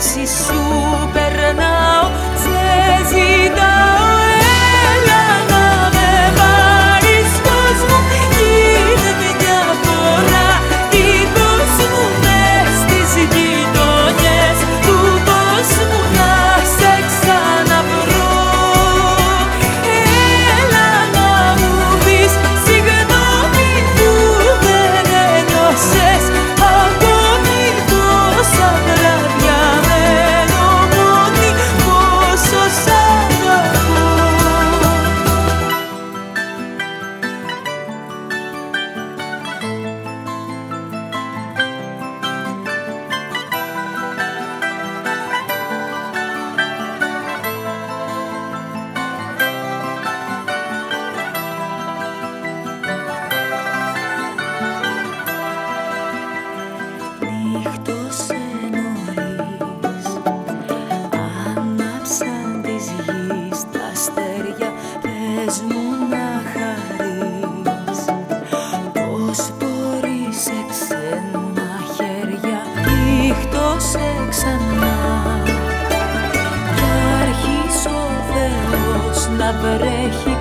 se supera. Ύχτωσε νωρίς, άναψαν της γης τα αστέρια πες μου να χαρείς, πως μπορείς εξένα χέρια Ύχτωσε εξανά, κι άρχισε ο να βρέχει